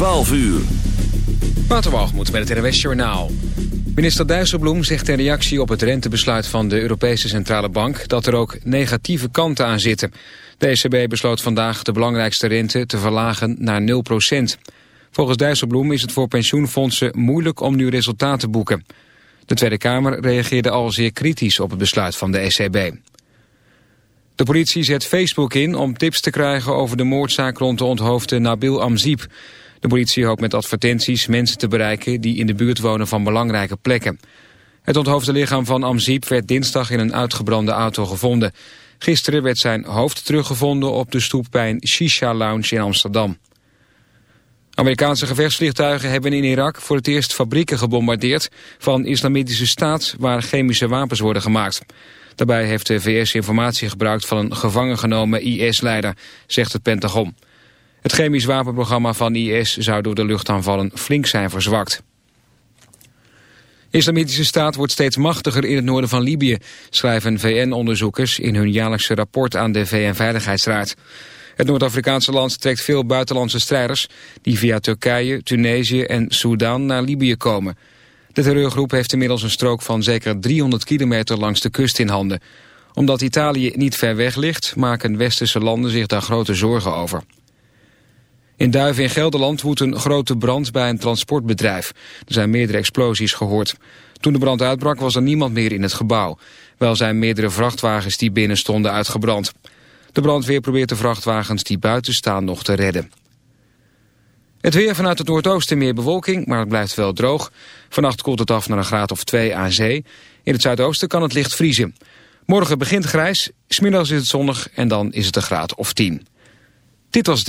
12 uur. Waterwalgemoed met het RWS Journaal. Minister Dijsselbloem zegt in reactie op het rentebesluit van de Europese Centrale Bank... dat er ook negatieve kanten aan zitten. De ECB besloot vandaag de belangrijkste rente te verlagen naar 0% Volgens Dijsselbloem is het voor pensioenfondsen moeilijk om nu resultaten te boeken. De Tweede Kamer reageerde al zeer kritisch op het besluit van de ECB. De politie zet Facebook in om tips te krijgen over de moordzaak rond de onthoofde Nabil Amziep. De politie hoopt met advertenties mensen te bereiken die in de buurt wonen van belangrijke plekken. Het onthoofde lichaam van Amziep werd dinsdag in een uitgebrande auto gevonden. Gisteren werd zijn hoofd teruggevonden op de stoep bij een Shisha Lounge in Amsterdam. Amerikaanse gevechtsvliegtuigen hebben in Irak voor het eerst fabrieken gebombardeerd van islamitische staat waar chemische wapens worden gemaakt. Daarbij heeft de VS informatie gebruikt van een gevangen genomen IS-leider, zegt het Pentagon. Het chemisch wapenprogramma van IS zou door de luchtaanvallen flink zijn verzwakt. Islamitische staat wordt steeds machtiger in het noorden van Libië, schrijven VN-onderzoekers in hun jaarlijkse rapport aan de VN-veiligheidsraad. Het Noord-Afrikaanse land trekt veel buitenlandse strijders die via Turkije, Tunesië en Soudaan naar Libië komen. De terreurgroep heeft inmiddels een strook van zeker 300 kilometer langs de kust in handen. Omdat Italië niet ver weg ligt, maken westerse landen zich daar grote zorgen over. In Duiven in Gelderland woedt een grote brand bij een transportbedrijf. Er zijn meerdere explosies gehoord. Toen de brand uitbrak was er niemand meer in het gebouw. Wel zijn meerdere vrachtwagens die binnen stonden uitgebrand. De brandweer probeert de vrachtwagens die buiten staan nog te redden. Het weer vanuit het noordoosten meer bewolking, maar het blijft wel droog. Vannacht koelt het af naar een graad of 2 aan zee. In het zuidoosten kan het licht vriezen. Morgen begint grijs, smiddags is het zonnig en dan is het een graad of 10. Dit was het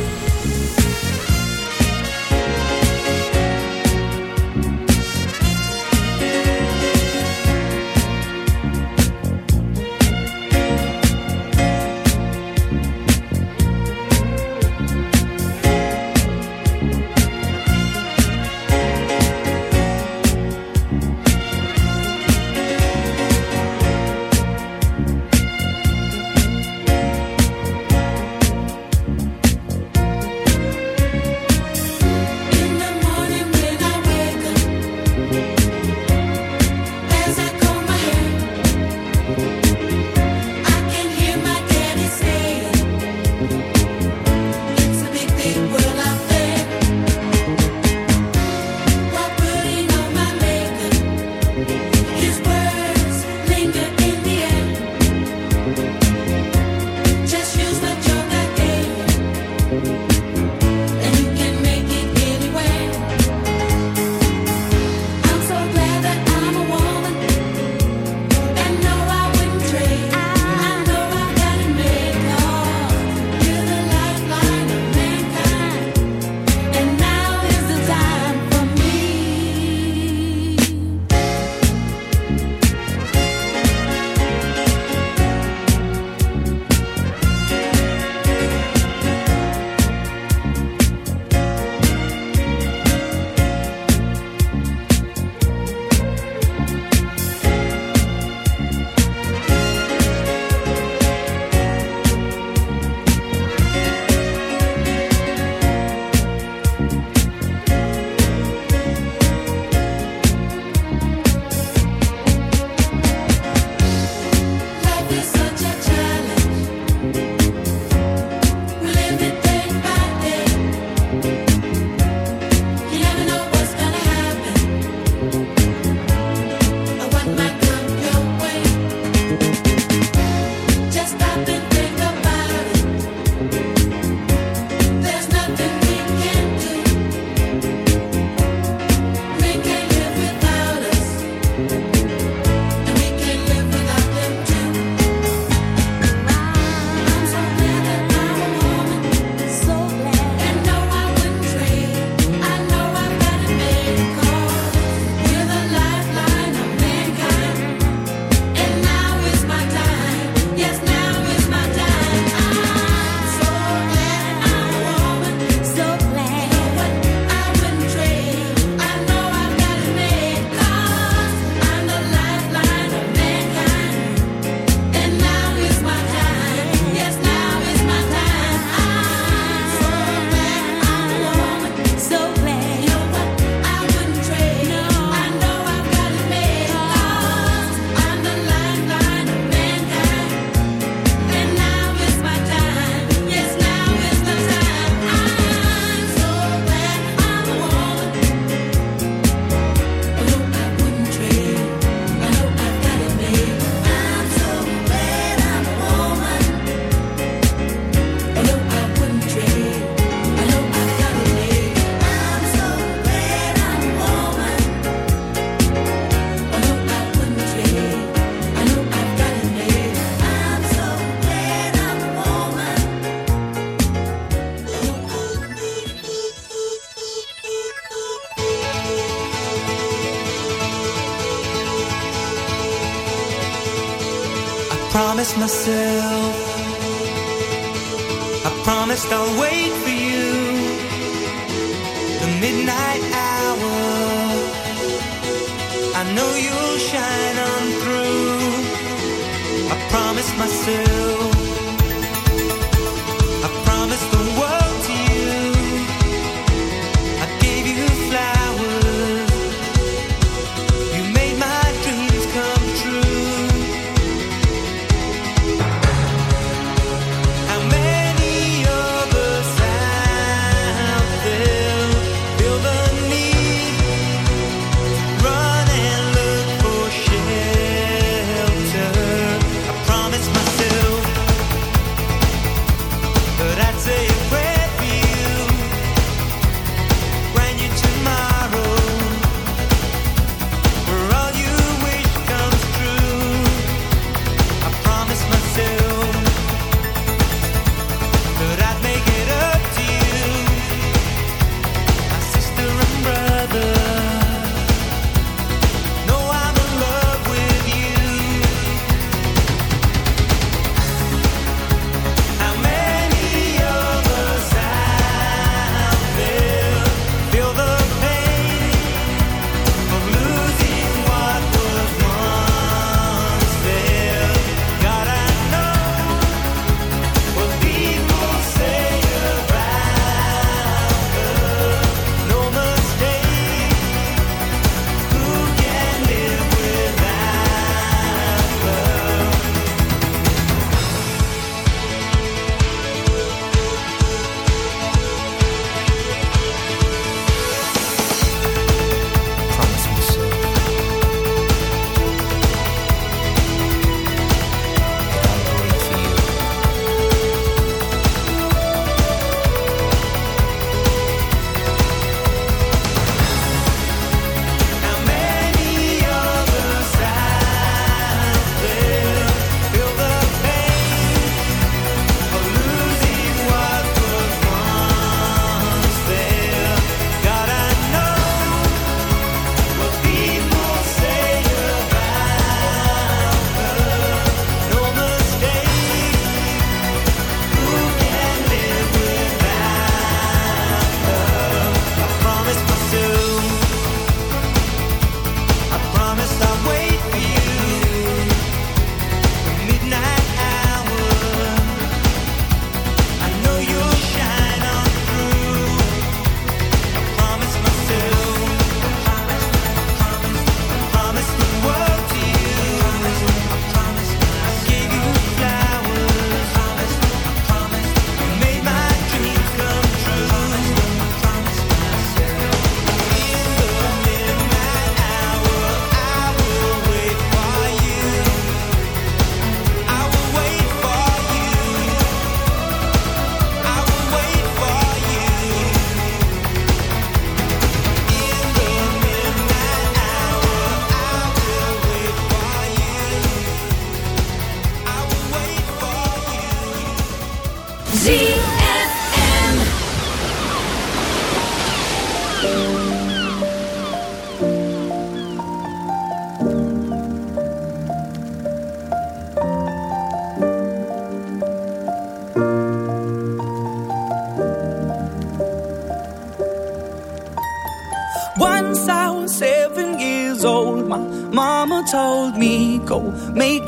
Stel I'll wait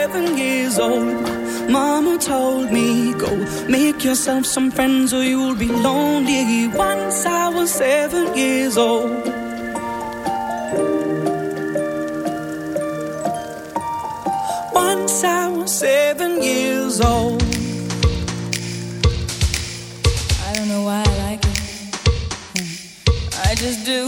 Seven years old. Mama told me, go make yourself some friends or you'll be lonely. Once I was seven years old. Once I was seven years old. I don't know why I like it. I just do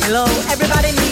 hello, everybody meet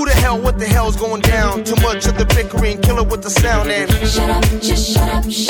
Who the hell, what the hell's going down? Too much of the bickering, killer with the sound and Shut up, just shut up, shut up,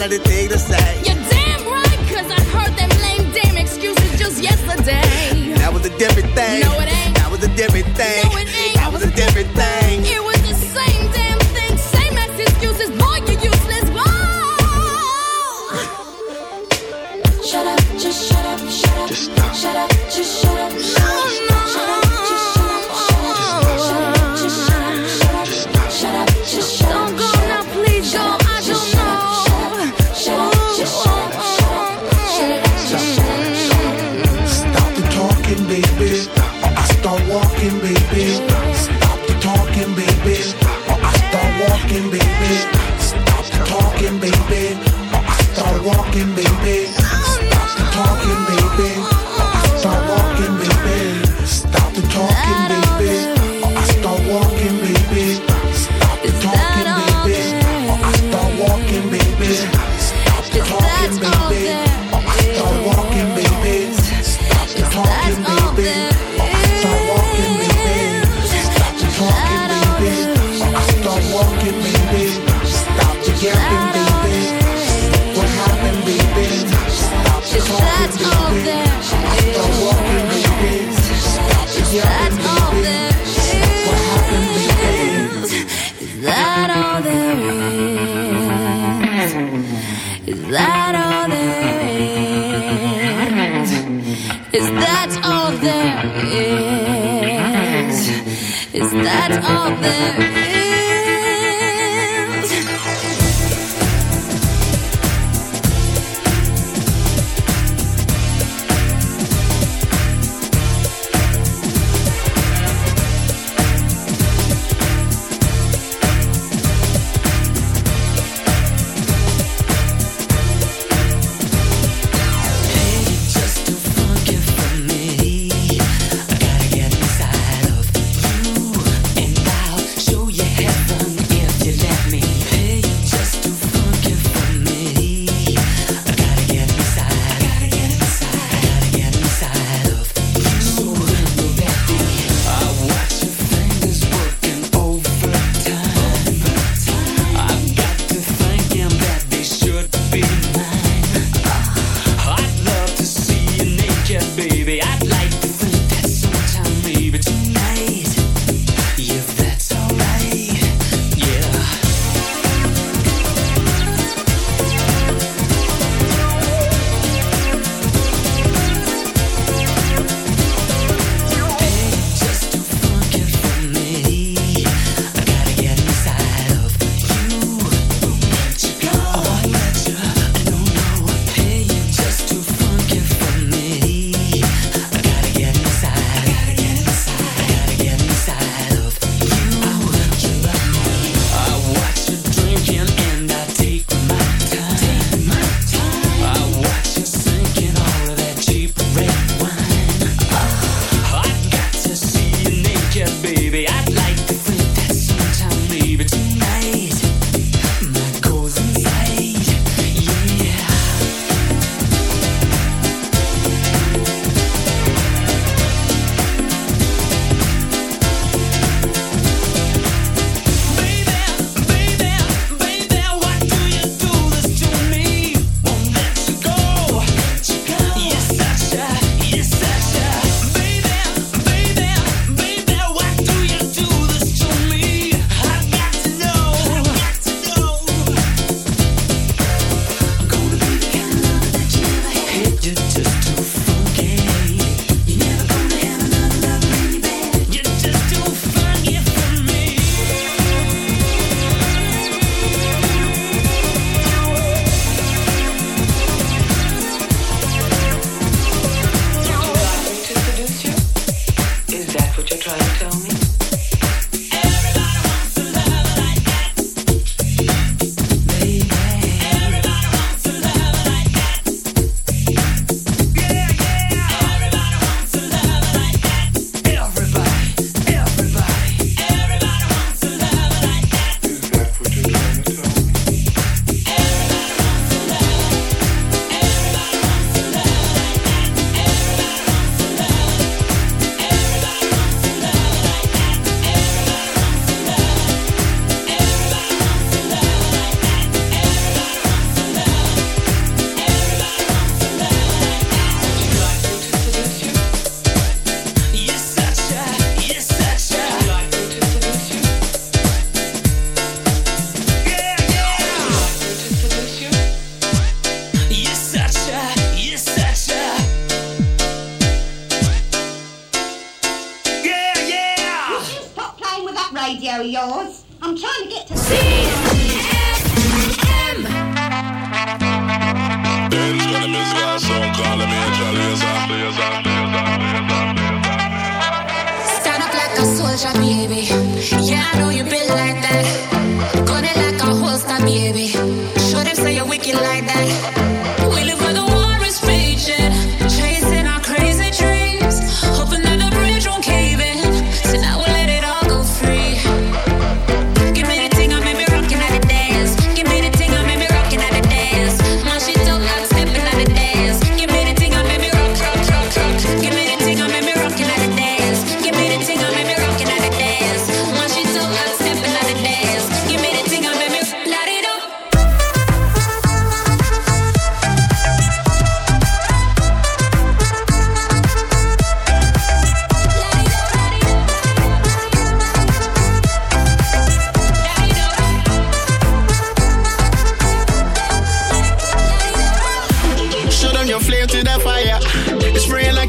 know you're tired Is that all there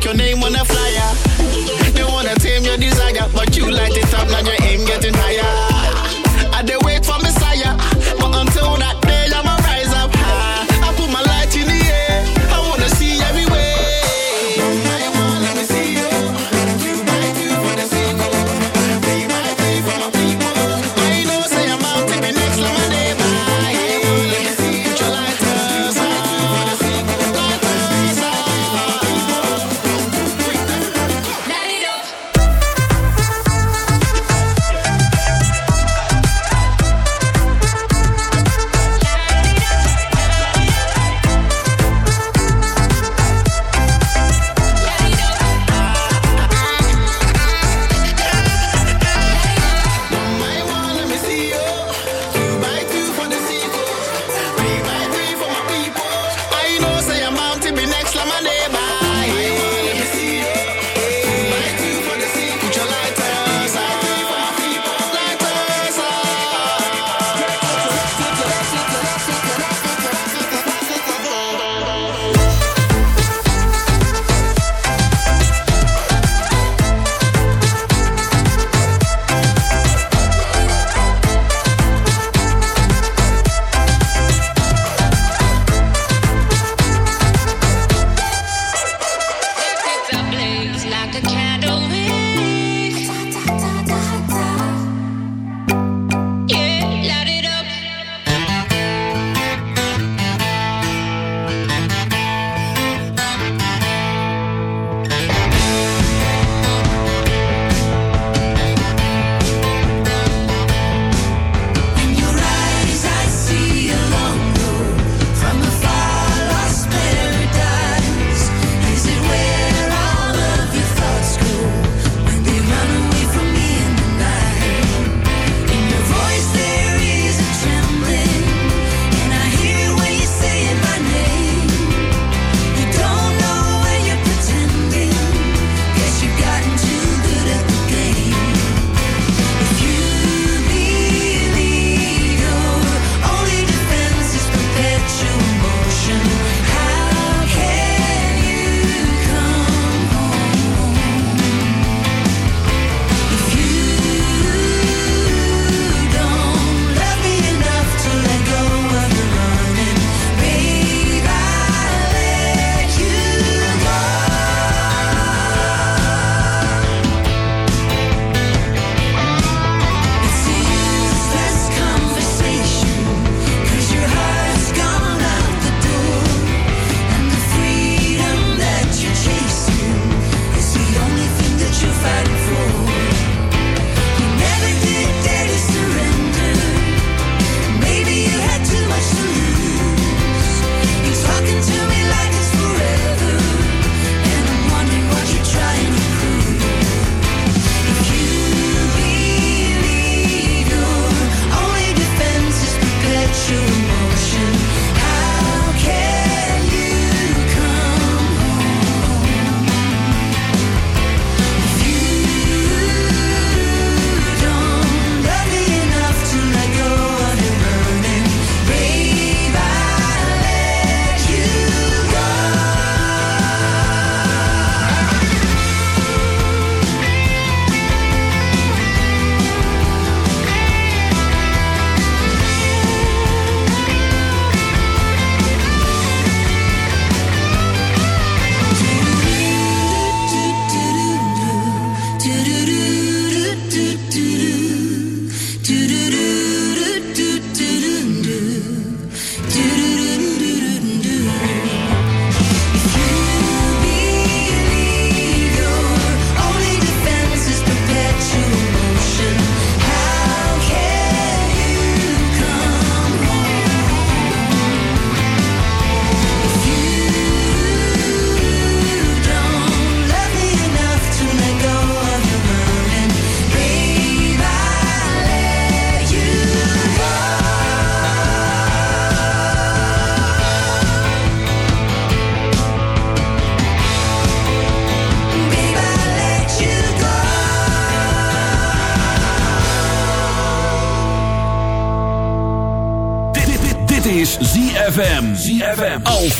your name on a flyer.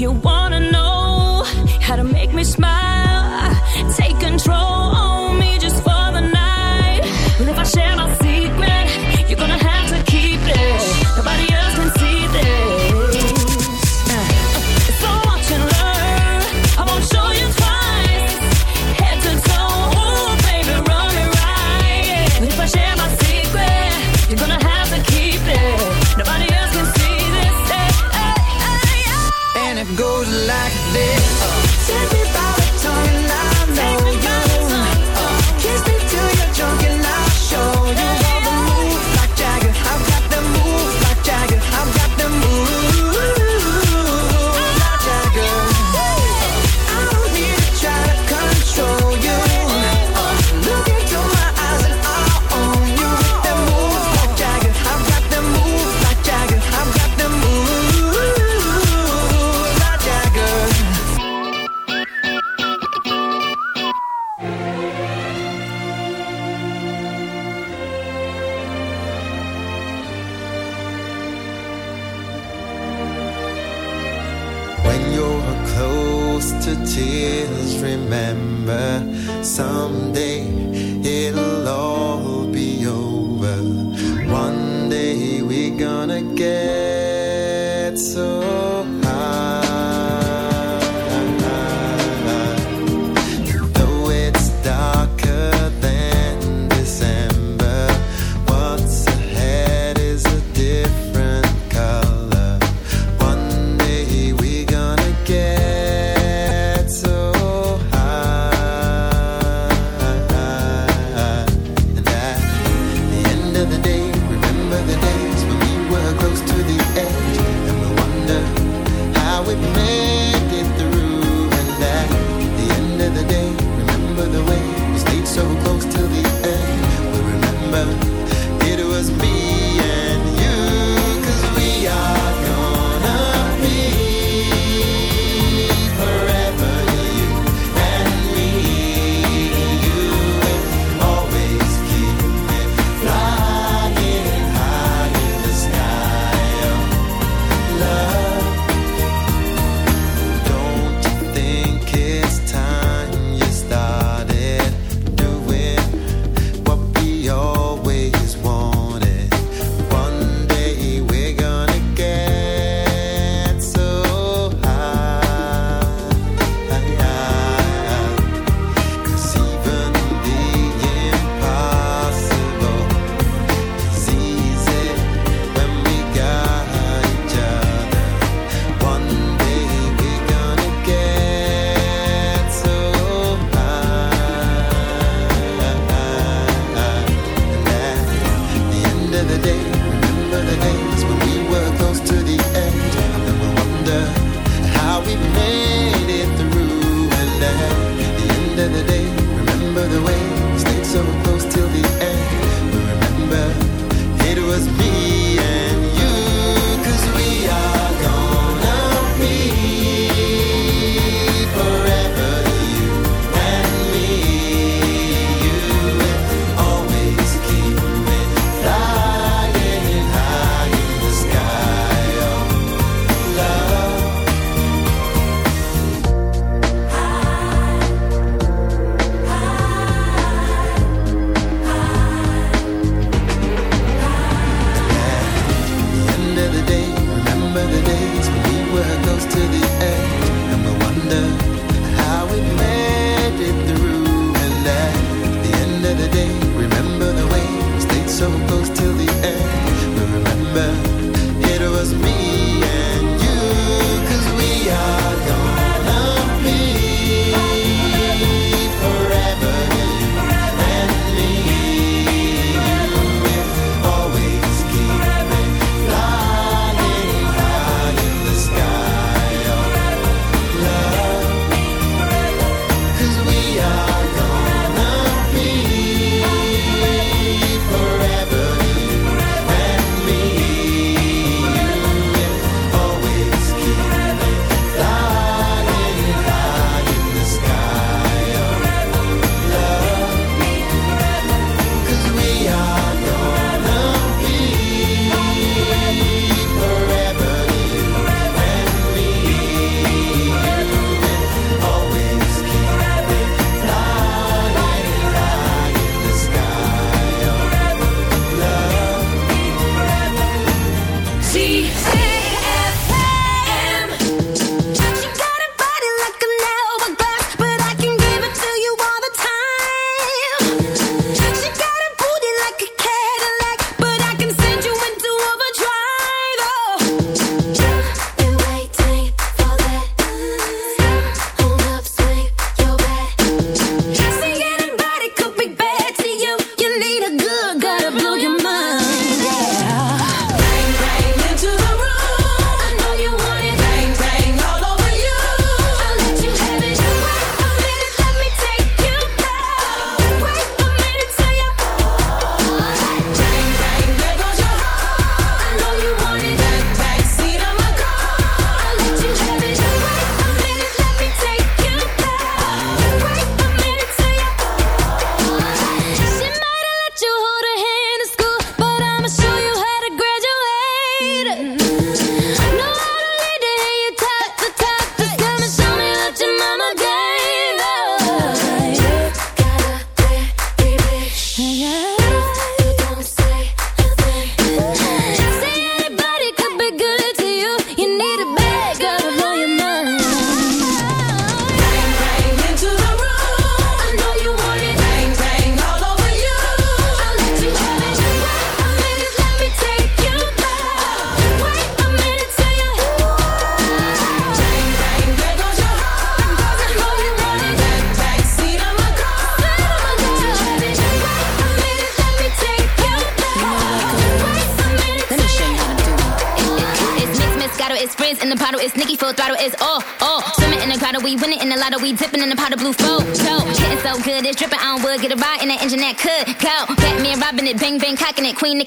You want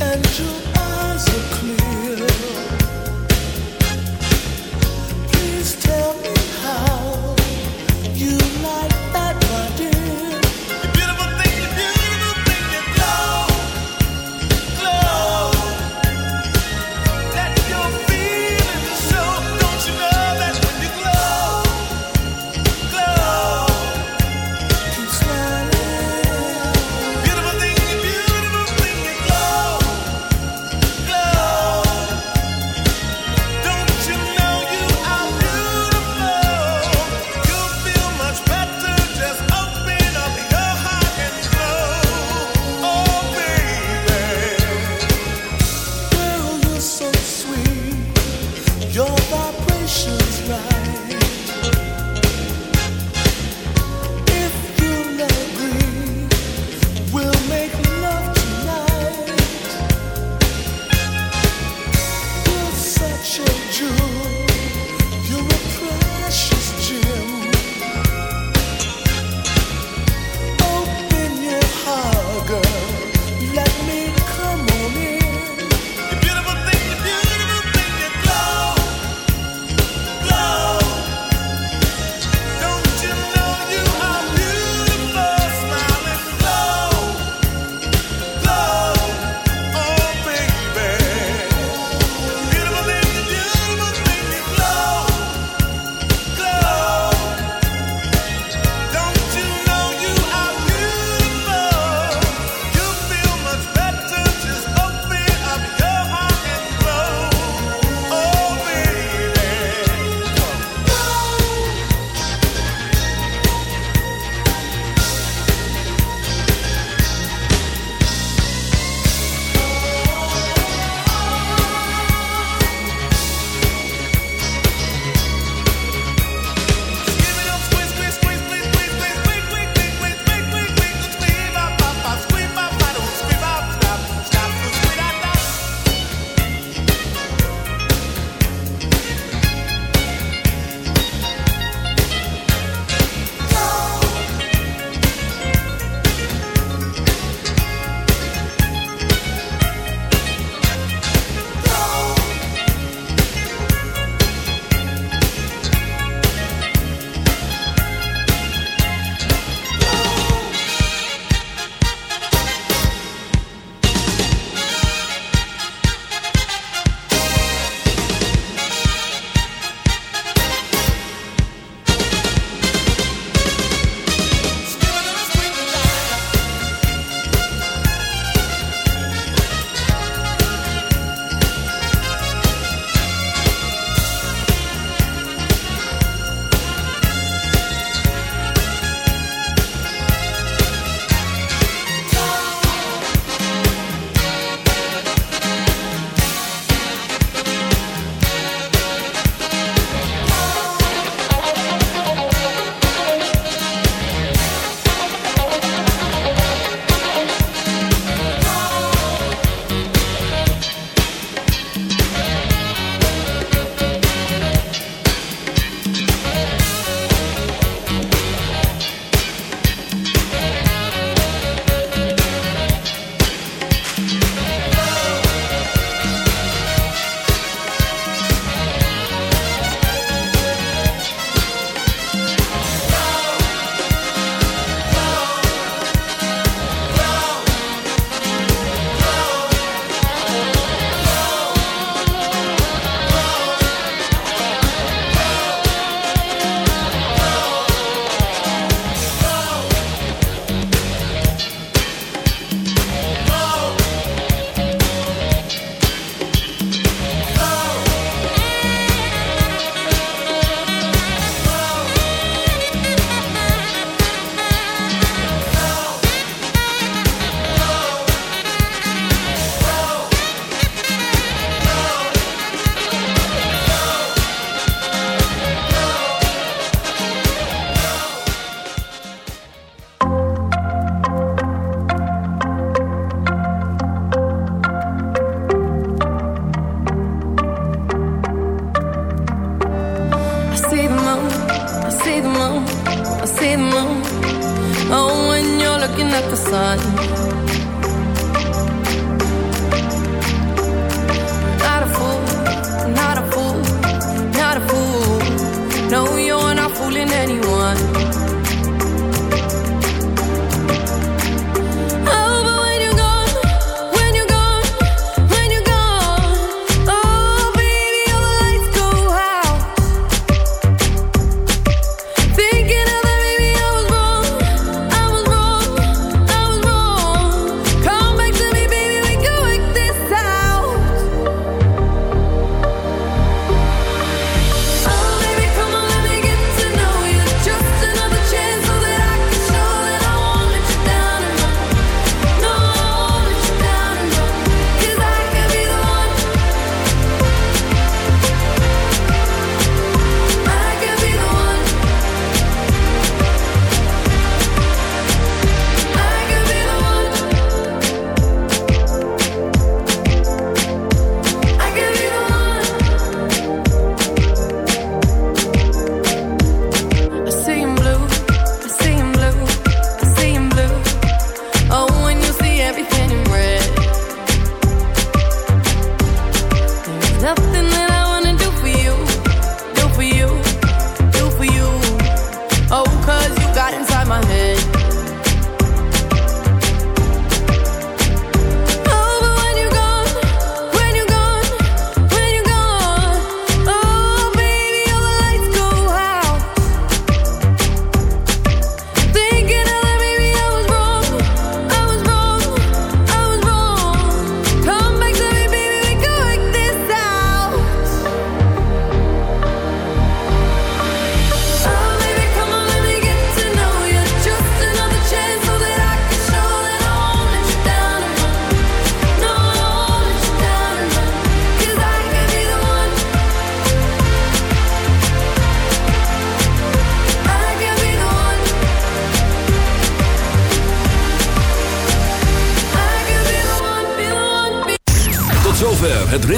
And your